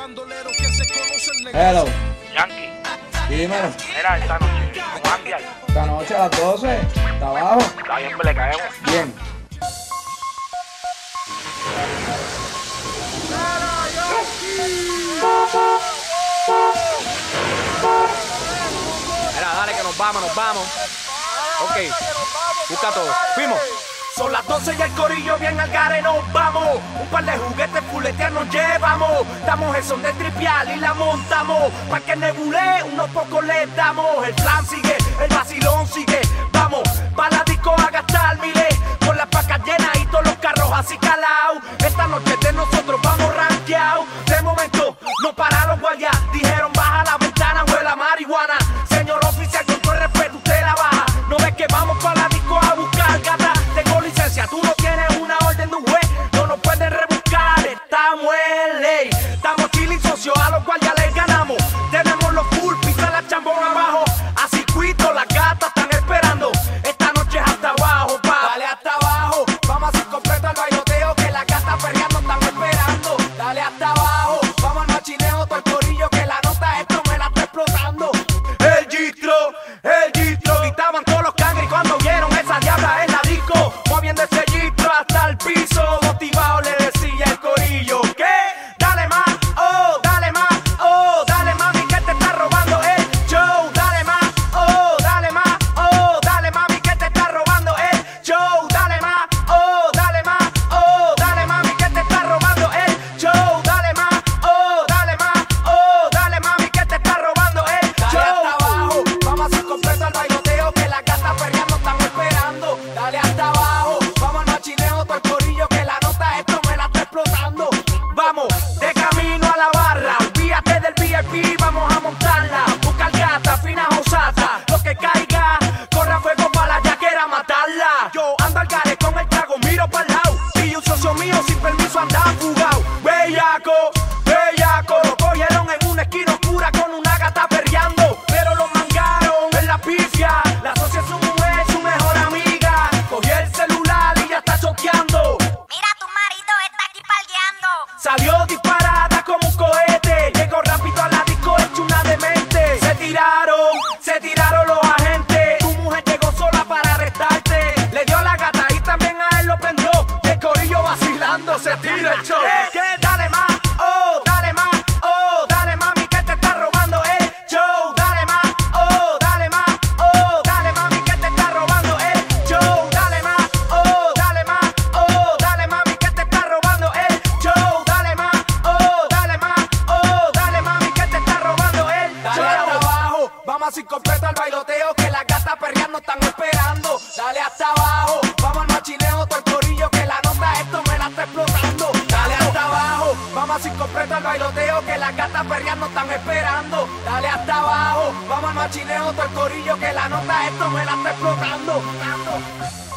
bandolero que se conoce el negocio. Hello. Yankee. Dímelo. Mira, esta noche, vamos a Esta noche a las 12, está abajo. Está bien, pues le caemos. Bien. Mira, dale que nos vamos, nos vamos. Ok, busca todo. Fuimos. Son las 12 y el corillo bien al gare nos vamos. Un par de juguetes fuletear nos llevamos. Damos el son de tripial y la montamos. Pa' que nebule, unos pocos le damos. El plan sigue, el vacilón Salió disparada como un cohete. Llegó rápido a la disco hecho una demente. Se tiraron, se tiraron los agentes. Tu mujer llegó sola para arrestarte. Le dio la gata y también a él lo prendió. Y el corillo vacilando se tira el show. paso y completa el bailoteo que las gatas perreando están esperando. Dale hasta abajo, vamos a chileo todo el corillo que la nota esto me la está explotando. Dale hasta abajo, vamos y completa el bailoteo que las gatas perreando están esperando. Dale hasta abajo, vamos a chileo todo el corillo que la nota esto me la está explotando.